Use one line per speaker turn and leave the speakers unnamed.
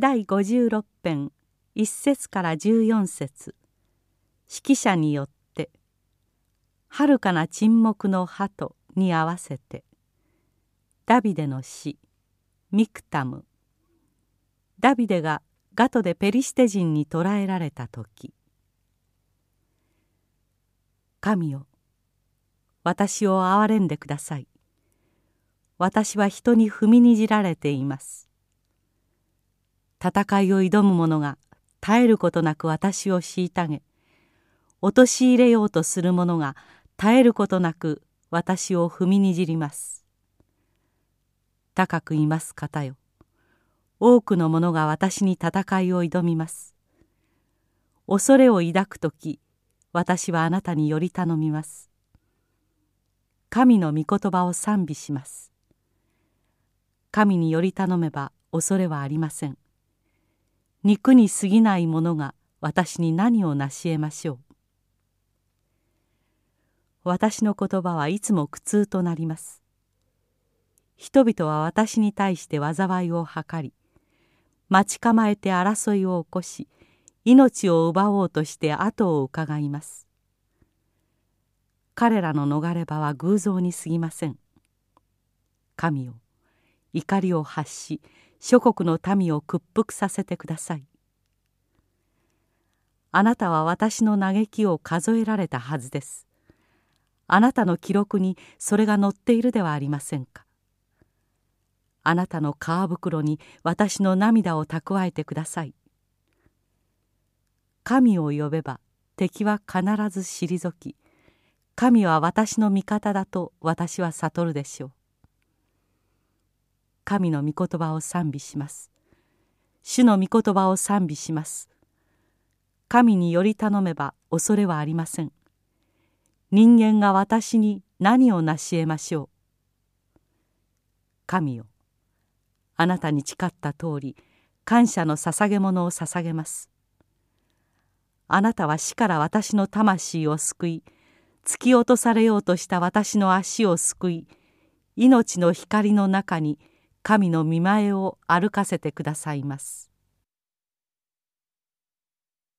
第56編1節から14節。指揮者によって「遥かな沈黙の鳩」に合わせてダビデの詩「ミクタム」ダビデがガトでペリシテ人に捕らえられた時「神よ私を憐れんでください。私は人に踏みにじられています。戦いを挑む者が絶えることなく私を虐げ陥れようとする者が絶えることなく私を踏みにじります。高くいます方よ。多くの者が私に戦いを挑みます。恐れを抱く時私はあなたにより頼みます。神の御言葉を賛美します。神により頼めば恐れはありません。肉に過ぎないものが私に何を成し得ましょう。私の言葉はいつも苦痛となります。人々は私に対して災いを図り待ち構えて争いを起こし命を奪おうとして後を伺います。彼らの逃れ場は偶像に過ぎません。神よ怒りを発し諸国の民を屈服させてください。あなたは私の嘆きを数えられたはずです。あなたの記録にそれが載っているではありませんか。あなたの皮袋に私の涙を蓄えてください。神を呼べば敵は必ず退き神は私の味方だと私は悟るでしょう。神の御言葉を賛美します。主の御言葉を賛美します。神により頼めば恐れはありません。人間が私に何を成し得ましょう。神よあなたに誓った通り感謝の捧げ物を捧げます。あなたは死から私の魂を救い突き落とされようとした私の足を救い命の光の中に神の見前を歩かせてくださいます。